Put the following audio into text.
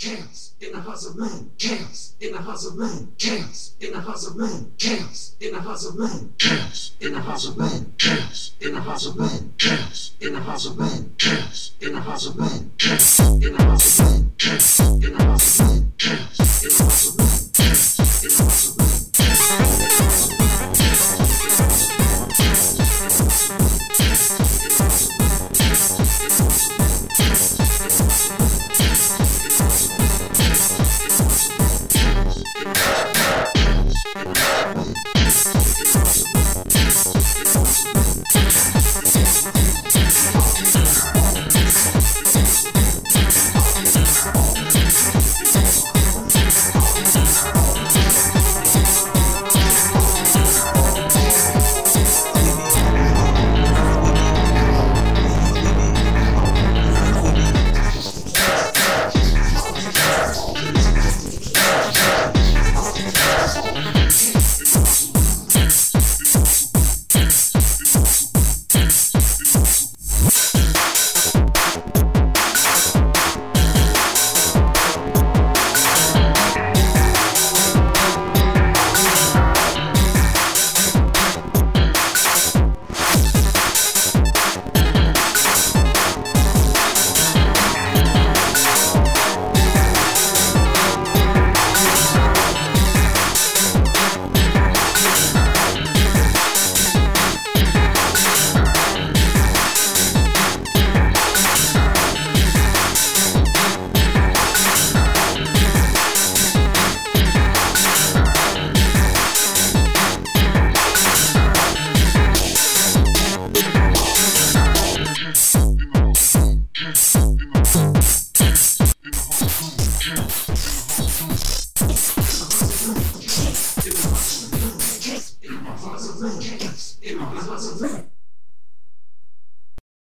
chaos in the house of man, chaos in the house of man, chaos in the house of man, chaos in the house of man, chaos in the house of man, chaos in the house of man, chaos in the house of man, chaos in the house of man, chaos Et en plus, c'est ça.